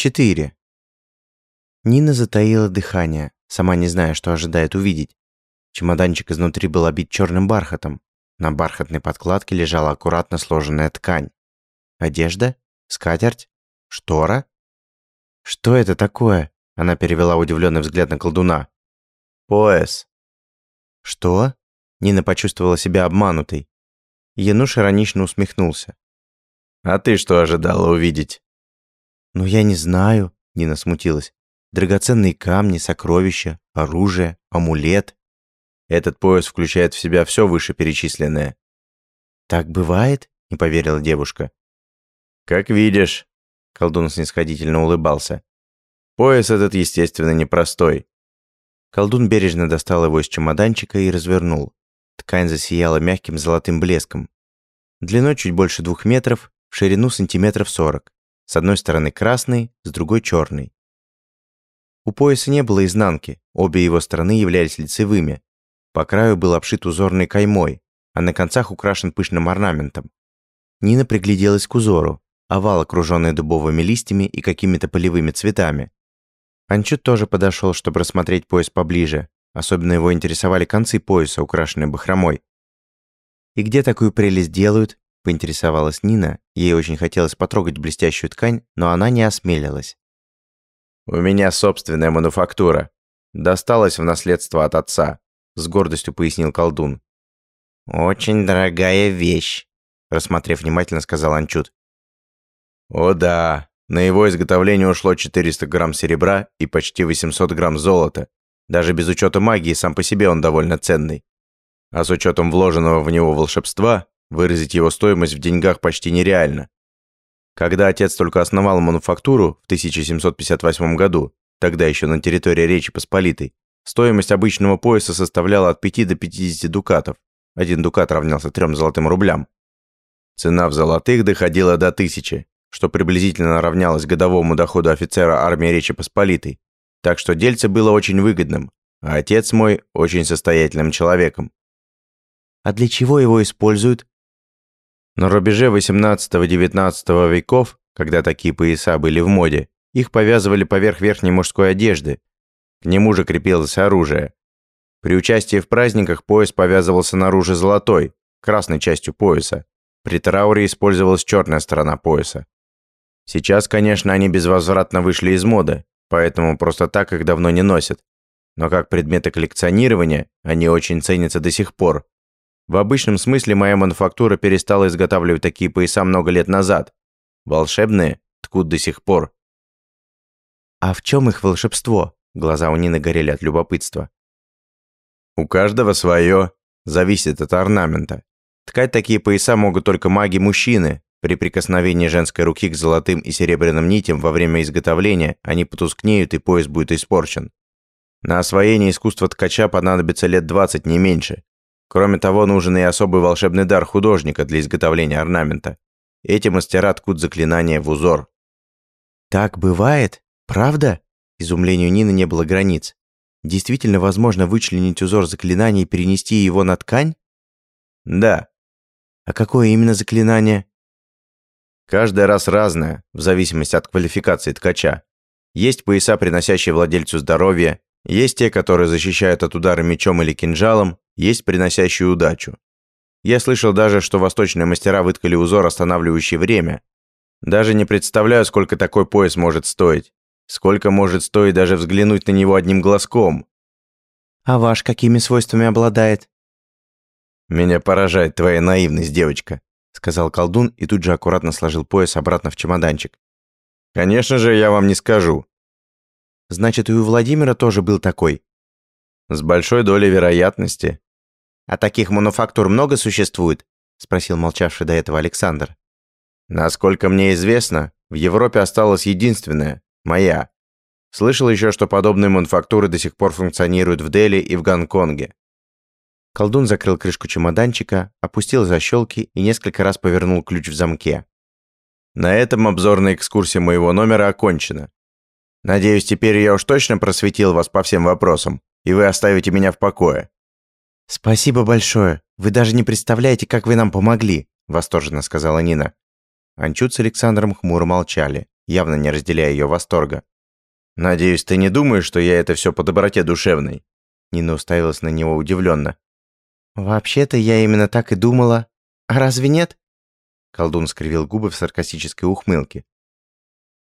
Четыре. Нина затаила дыхание, сама не зная, что ожидает увидеть. Чемоданчик изнутри был обит черным бархатом. На бархатной подкладке лежала аккуратно сложенная ткань. Одежда? Скатерть? Штора? Что это такое? Она перевела удивленный взгляд на колдуна. Пояс. Что? Нина почувствовала себя обманутой. Януш иронично усмехнулся. А ты что ожидала увидеть? «Ну, я не знаю», — Нина смутилась. «Драгоценные камни, сокровища, оружие, амулет». Этот пояс включает в себя все вышеперечисленное. «Так бывает?» — не поверила девушка. «Как видишь», — колдун снисходительно улыбался. «Пояс этот, естественно, непростой». Колдун бережно достал его из чемоданчика и развернул. Ткань засияла мягким золотым блеском. Длиной чуть больше двух метров, в ширину сантиметров сорок. С одной стороны красный, с другой черный. У пояса не было изнанки, обе его стороны являлись лицевыми. По краю был обшит узорной каймой, а на концах украшен пышным орнаментом. Нина пригляделась к узору, овал, окруженный дубовыми листьями и какими-то полевыми цветами. Анчут тоже подошел, чтобы рассмотреть пояс поближе. Особенно его интересовали концы пояса, украшенные бахромой. «И где такую прелесть делают?» Поинтересовалась Нина. Ей очень хотелось потрогать блестящую ткань, но она не осмелилась. «У меня собственная мануфактура. Досталась в наследство от отца», — с гордостью пояснил колдун. «Очень дорогая вещь», — рассмотрев внимательно, сказал Анчут. «О да, на его изготовление ушло 400 грамм серебра и почти 800 грамм золота. Даже без учета магии сам по себе он довольно ценный. А с учетом вложенного в него волшебства, Выразить его стоимость в деньгах почти нереально. Когда отец только основал мануфактуру в 1758 году, тогда еще на территории Речи Посполитой, стоимость обычного пояса составляла от 5 до 50 дукатов. Один дукат равнялся трем золотым рублям. Цена в золотых доходила до тысячи, что приблизительно равнялось годовому доходу офицера армии Речи Посполитой. Так что дельце было очень выгодным, а отец мой очень состоятельным человеком. «А для чего его используют?» На рубеже 18-19 веков, когда такие пояса были в моде, их повязывали поверх верхней мужской одежды. К нему же крепилось оружие. При участии в праздниках пояс повязывался наружу золотой, красной частью пояса. При трауре использовалась черная сторона пояса. Сейчас, конечно, они безвозвратно вышли из моды, поэтому просто так их давно не носят. Но как предметы коллекционирования они очень ценятся до сих пор, в обычном смысле моя мануфактура перестала изготавливать такие пояса много лет назад. Волшебные ткут до сих пор. А в чем их волшебство? Глаза у Нины горели от любопытства. У каждого свое. Зависит от орнамента. Ткать такие пояса могут только маги-мужчины. При прикосновении женской руки к золотым и серебряным нитям во время изготовления они потускнеют и пояс будет испорчен. На освоение искусства ткача понадобится лет 20, не меньше. Кроме того, нужен и особый волшебный дар художника для изготовления орнамента. Эти мастера ткут заклинания в узор. «Так бывает? Правда?» Изумлению Нины не было границ. «Действительно возможно вычленить узор заклинания и перенести его на ткань?» «Да». «А какое именно заклинание?» «Каждый раз разное, в зависимости от квалификации ткача. Есть пояса, приносящие владельцу здоровье, есть те, которые защищают от удара мечом или кинжалом, есть приносящие удачу. Я слышал даже, что восточные мастера выткали узор, останавливающий время. Даже не представляю, сколько такой пояс может стоить. Сколько может стоить даже взглянуть на него одним глазком. А ваш какими свойствами обладает? Меня поражает твоя наивность, девочка, сказал колдун и тут же аккуратно сложил пояс обратно в чемоданчик. Конечно же, я вам не скажу. Значит, и у Владимира тоже был такой. С большой долей вероятности. «А таких мануфактур много существует?» – спросил молчавший до этого Александр. «Насколько мне известно, в Европе осталась единственная, моя. Слышал еще, что подобные мануфактуры до сих пор функционируют в Дели и в Гонконге». Колдун закрыл крышку чемоданчика, опустил защелки и несколько раз повернул ключ в замке. «На этом обзорная экскурсия моего номера окончена. Надеюсь, теперь я уж точно просветил вас по всем вопросам, и вы оставите меня в покое. «Спасибо большое. Вы даже не представляете, как вы нам помогли», – восторженно сказала Нина. Анчут с Александром хмуро молчали. явно не разделяя ее восторга. «Надеюсь, ты не думаешь, что я это все по доброте душевной?» Нина уставилась на него удивленно. «Вообще-то я именно так и думала. А разве нет?» Колдун скривил губы в саркастической ухмылке.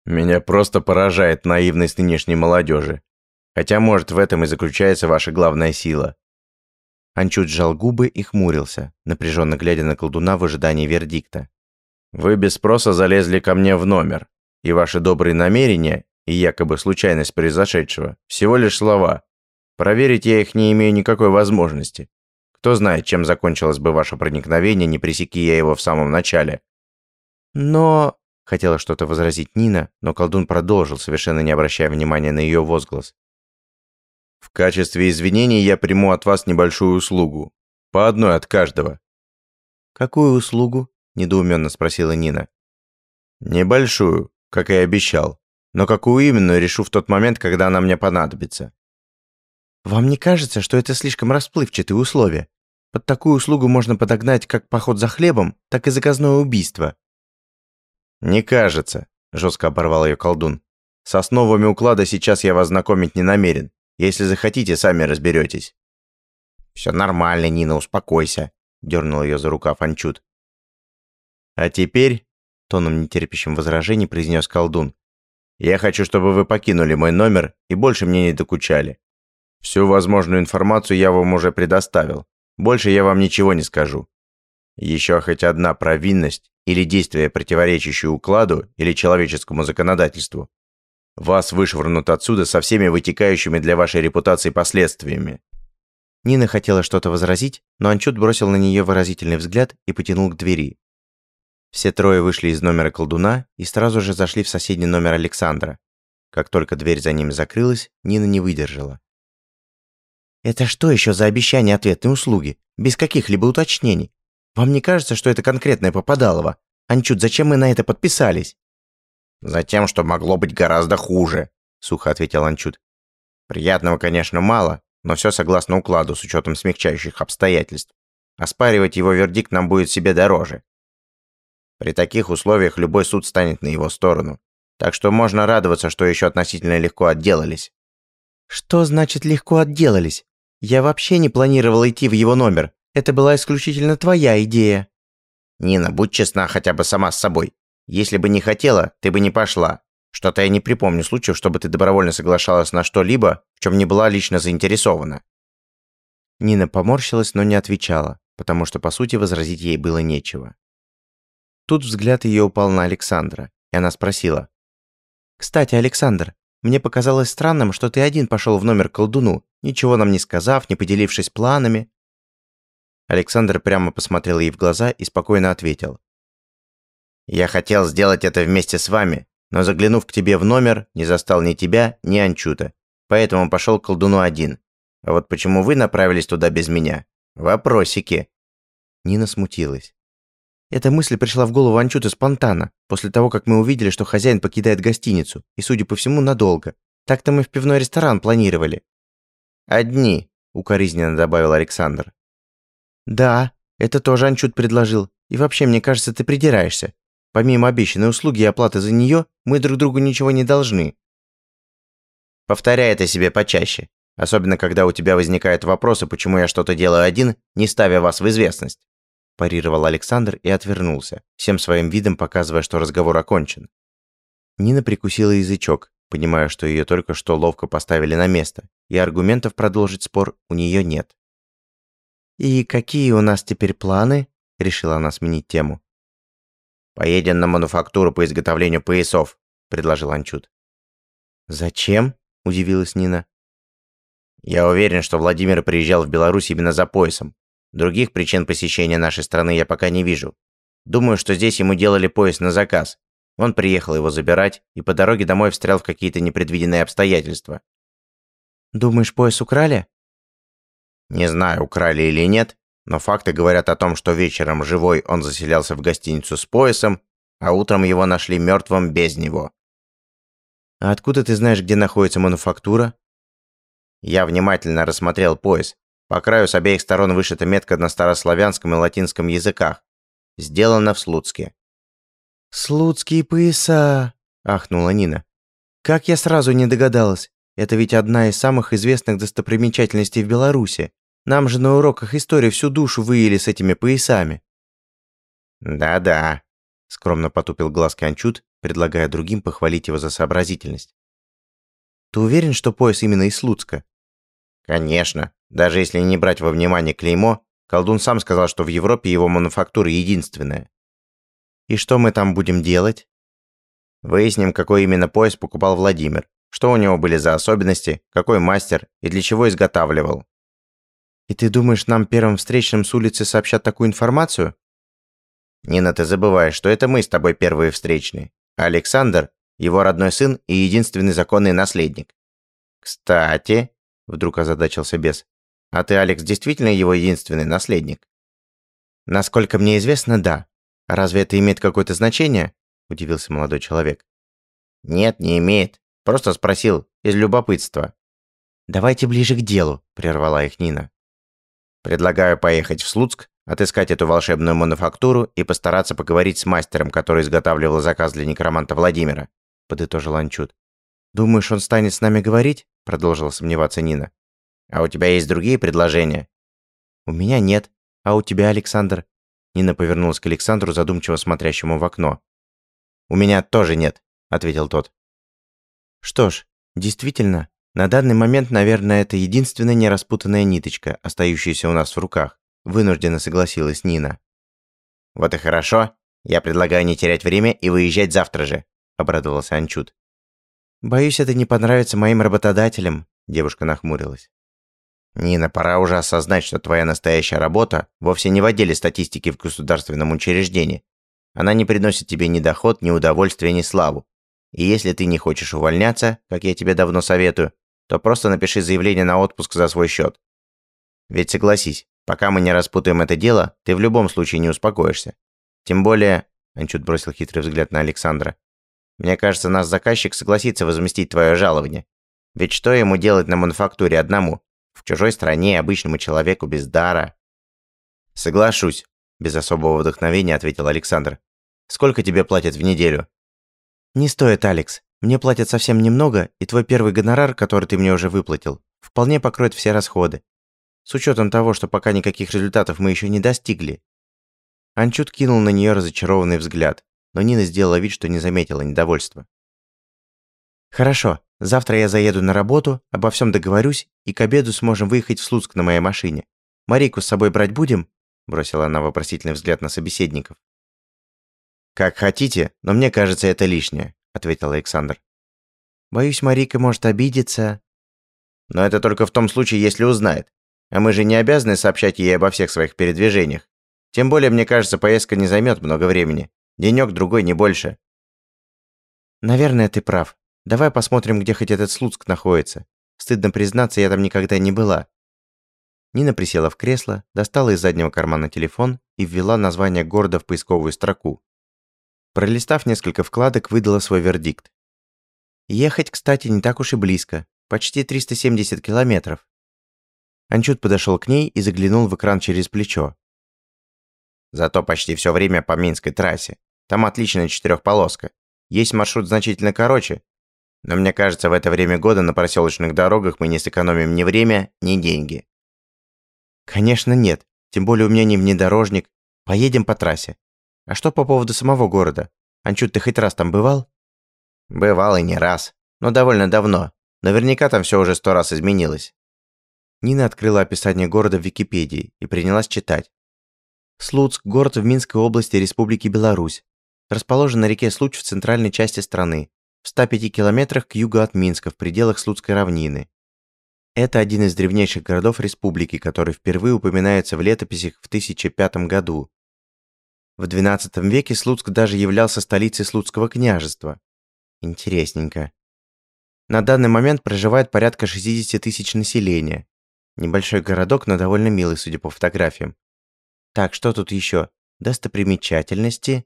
«Меня просто поражает наивность нынешней молодежи. Хотя, может, в этом и заключается ваша главная сила». Анчут сжал губы и хмурился, напряженно глядя на колдуна в ожидании вердикта. «Вы без спроса залезли ко мне в номер, и ваши добрые намерения и якобы случайность произошедшего – всего лишь слова. Проверить я их не имею никакой возможности. Кто знает, чем закончилось бы ваше проникновение, не пресеки я его в самом начале. Но... Хотела что-то возразить Нина, но колдун продолжил, совершенно не обращая внимания на ее возглас. В качестве извинений я приму от вас небольшую услугу. По одной от каждого. Какую услугу? Недоуменно спросила Нина. Небольшую, как и обещал. Но какую именно, решу в тот момент, когда она мне понадобится. Вам не кажется, что это слишком расплывчатые условия? Под такую услугу можно подогнать как поход за хлебом, так и заказное убийство. Не кажется, жестко оборвал ее колдун. С основами уклада сейчас я вас знакомить не намерен. Если захотите, сами разберетесь. Все нормально, Нина, успокойся, дернул ее за рукав Анчут. А теперь, тоном нетерпящим возражений, произнес колдун. Я хочу, чтобы вы покинули мой номер и больше мне не докучали. Всю возможную информацию я вам уже предоставил. Больше я вам ничего не скажу. Еще хоть одна провинность или действие, противоречащее укладу или человеческому законодательству. Вас вышвырнут отсюда со всеми вытекающими для вашей репутации последствиями. Нина хотела что-то возразить, но Анчут бросил на нее выразительный взгляд и потянул к двери. Все трое вышли из номера колдуна и сразу же зашли в соседний номер Александра. Как только дверь за ними закрылась, Нина не выдержала. Это что еще за обещание ответной услуги? Без каких-либо уточнений. Вам не кажется, что это конкретное попадалово? Анчут, зачем мы на это подписались? Затем, что могло быть гораздо хуже, сухо ответил Анчут. Приятного, конечно, мало, но все согласно укладу с учетом смягчающих обстоятельств. Оспаривать его вердикт нам будет себе дороже. При таких условиях любой суд станет на его сторону. Так что можно радоваться, что еще относительно легко отделались. Что значит легко отделались? Я вообще не планировала идти в его номер. Это была исключительно твоя идея. Нина, будь честна хотя бы сама с собой. Если бы не хотела, ты бы не пошла. Что-то я не припомню случаев, чтобы ты добровольно соглашалась на что-либо, в чем не была лично заинтересована. Нина поморщилась, но не отвечала, потому что, по сути, возразить ей было нечего. Тут взгляд ее упал на Александра, и она спросила. «Кстати, Александр, мне показалось странным, что ты один пошел в номер к колдуну, ничего нам не сказав, не поделившись планами». Александр прямо посмотрел ей в глаза и спокойно ответил. «Я хотел сделать это вместе с вами, но заглянув к тебе в номер, не застал ни тебя, ни Анчута, поэтому пошел к колдуну один. А вот почему вы направились туда без меня? Вопросики». Нина смутилась. Эта мысль пришла в голову Анчута спонтанно, после того, как мы увидели, что хозяин покидает гостиницу, и, судя по всему, надолго. Так-то мы в пивной ресторан планировали. «Одни», — укоризненно добавил Александр. «Да, это тоже Анчут предложил. И вообще, мне кажется, ты придираешься. Помимо обещанной услуги и оплаты за нее, мы друг другу ничего не должны». «Повторяй это себе почаще. Особенно, когда у тебя возникают вопросы, почему я что-то делаю один, не ставя вас в известность парировал Александр и отвернулся, всем своим видом показывая, что разговор окончен. Нина прикусила язычок, понимая, что ее только что ловко поставили на место, и аргументов продолжить спор у нее нет. «И какие у нас теперь планы?» – решила она сменить тему. «Поедем на мануфактуру по изготовлению поясов», – предложил Анчут. «Зачем?» – удивилась Нина. «Я уверен, что Владимир приезжал в Беларусь именно за поясом. Других причин посещения нашей страны я пока не вижу. Думаю, что здесь ему делали поезд на заказ. Он приехал его забирать и по дороге домой встрял в какие-то непредвиденные обстоятельства. Думаешь, пояс украли? Не знаю, украли или нет, но факты говорят о том, что вечером живой он заселялся в гостиницу с поясом, а утром его нашли мертвым без него. А откуда ты знаешь, где находится мануфактура? Я внимательно рассмотрел пояс по краю с обеих сторон вышита метка на старославянском и латинском языках. Сделано в Слуцке. «Слуцкие пояса!» ахнула Нина. «Как я сразу не догадалась! Это ведь одна из самых известных достопримечательностей в Беларуси. Нам же на уроках истории всю душу выели с этими поясами». «Да-да», – скромно потупил глазки Анчут, предлагая другим похвалить его за сообразительность. «Ты уверен, что пояс именно из Слуцка?» «Конечно. Даже если не брать во внимание клеймо, колдун сам сказал, что в Европе его мануфактура единственная». «И что мы там будем делать?» «Выясним, какой именно пояс покупал Владимир, что у него были за особенности, какой мастер и для чего изготавливал». «И ты думаешь, нам первым встречным с улицы сообщат такую информацию?» «Нина, ты забываешь, что это мы с тобой первые встречные. Александр – его родной сын и единственный законный наследник. Кстати, вдруг озадачился бес, а ты, Алекс, действительно его единственный наследник? Насколько мне известно, да. Разве это имеет какое-то значение? Удивился молодой человек. Нет, не имеет. Просто спросил, из любопытства. Давайте ближе к делу, прервала их Нина. Предлагаю поехать в Слуцк отыскать эту волшебную мануфактуру и постараться поговорить с мастером, который изготавливал заказ для некроманта Владимира», – подытожил Анчут. «Думаешь, он станет с нами говорить?» – продолжила сомневаться Нина. «А у тебя есть другие предложения?» «У меня нет. А у тебя, Александр?» Нина повернулась к Александру, задумчиво смотрящему в окно. «У меня тоже нет», – ответил тот. «Что ж, действительно, на данный момент, наверное, это единственная нераспутанная ниточка, остающаяся у нас в руках вынужденно согласилась Нина. Вот и хорошо. Я предлагаю не терять время и выезжать завтра же, обрадовался Анчут. Боюсь, это не понравится моим работодателям, девушка нахмурилась. Нина, пора уже осознать, что твоя настоящая работа вовсе не в отделе статистики в государственном учреждении. Она не приносит тебе ни доход, ни удовольствия, ни славу. И если ты не хочешь увольняться, как я тебе давно советую, то просто напиши заявление на отпуск за свой счет. Ведь согласись, Пока мы не распутаем это дело, ты в любом случае не успокоишься. Тем более, Анчут бросил хитрый взгляд на Александра. Мне кажется, наш заказчик согласится возместить твое жалование. Ведь что ему делать на мануфактуре одному? В чужой стране, обычному человеку без дара. Соглашусь, без особого вдохновения ответил Александр. Сколько тебе платят в неделю? Не стоит, Алекс. Мне платят совсем немного, и твой первый гонорар, который ты мне уже выплатил, вполне покроет все расходы. С учетом того, что пока никаких результатов мы еще не достигли. Анчут кинул на нее разочарованный взгляд, но Нина сделала вид, что не заметила недовольства. «Хорошо, завтра я заеду на работу, обо всем договорюсь, и к обеду сможем выехать в Слуцк на моей машине. Марийку с собой брать будем?» бросила она вопросительный взгляд на собеседников. «Как хотите, но мне кажется, это лишнее», ответил Александр. «Боюсь, Марийка может обидеться». «Но это только в том случае, если узнает. А мы же не обязаны сообщать ей обо всех своих передвижениях. Тем более, мне кажется, поездка не займет много времени. Денёк-другой, не больше. Наверное, ты прав. Давай посмотрим, где хоть этот Слуцк находится. Стыдно признаться, я там никогда не была. Нина присела в кресло, достала из заднего кармана телефон и ввела название города в поисковую строку. Пролистав несколько вкладок, выдала свой вердикт. Ехать, кстати, не так уж и близко. Почти 370 километров. Анчут подошел к ней и заглянул в экран через плечо. Зато почти все время по Минской трассе. Там отличная четырехполоска. Есть маршрут значительно короче. Но мне кажется, в это время года на проселочных дорогах мы не сэкономим ни время, ни деньги. Конечно, нет. Тем более у меня не внедорожник. Поедем по трассе. А что по поводу самого города? Анчут, ты хоть раз там бывал? Бывал и не раз. Но довольно давно. Наверняка там все уже сто раз изменилось. Нина открыла описание города в Википедии и принялась читать. Слуцк – город в Минской области Республики Беларусь. Расположен на реке Случ в центральной части страны, в 105 километрах к югу от Минска, в пределах Слуцкой равнины. Это один из древнейших городов республики, который впервые упоминается в летописях в 1005 году. В XII веке Слуцк даже являлся столицей Слуцкого княжества. Интересненько. На данный момент проживает порядка 60 тысяч населения. Небольшой городок, но довольно милый, судя по фотографиям. Так, что тут еще? Достопримечательности.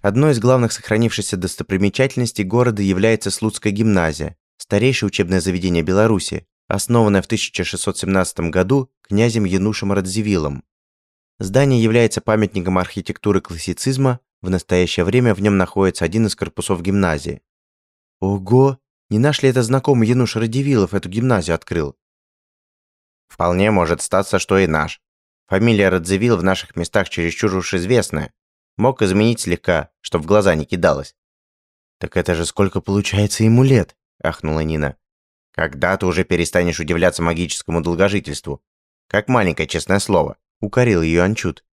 Одной из главных сохранившихся достопримечательностей города является Слуцкая гимназия, старейшее учебное заведение Беларуси, основанное в 1617 году князем Янушем Радзивиллом. Здание является памятником архитектуры классицизма, в настоящее время в нем находится один из корпусов гимназии. Ого! Не наш ли это знакомый Януш Радивилов эту гимназию открыл? Вполне может статься, что и наш. Фамилия Радзивилл в наших местах чересчур уж известная. Мог изменить слегка, чтоб в глаза не кидалось. «Так это же сколько получается ему лет?» – ахнула Нина. «Когда ты уже перестанешь удивляться магическому долгожительству? Как маленькое честное слово», – укорил ее Анчут.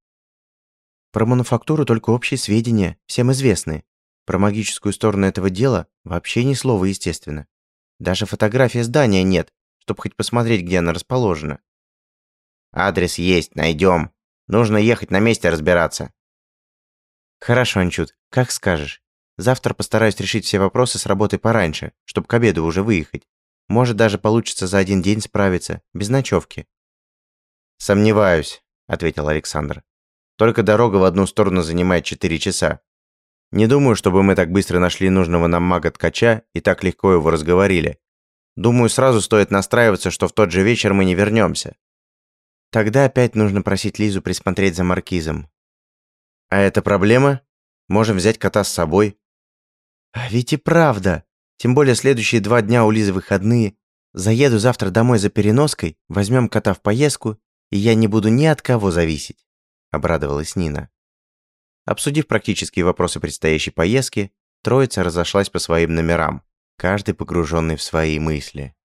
«Про мануфактуру только общие сведения, всем известные. Про магическую сторону этого дела вообще ни слова, естественно. Даже фотографии здания нет, чтобы хоть посмотреть, где она расположена. Адрес есть, найдем. Нужно ехать на месте разбираться. Хорошо, Анчут, как скажешь. Завтра постараюсь решить все вопросы с работой пораньше, чтобы к обеду уже выехать. Может, даже получится за один день справиться, без ночевки. Сомневаюсь, ответил Александр. Только дорога в одну сторону занимает 4 часа. Не думаю, чтобы мы так быстро нашли нужного нам мага-ткача и так легко его разговорили. Думаю, сразу стоит настраиваться, что в тот же вечер мы не вернемся. Тогда опять нужно просить Лизу присмотреть за маркизом. А это проблема? Можем взять кота с собой. А ведь и правда. Тем более следующие два дня у Лизы выходные. Заеду завтра домой за переноской, возьмем кота в поездку, и я не буду ни от кого зависеть. Обрадовалась Нина. Обсудив практические вопросы предстоящей поездки, троица разошлась по своим номерам, каждый погруженный в свои мысли.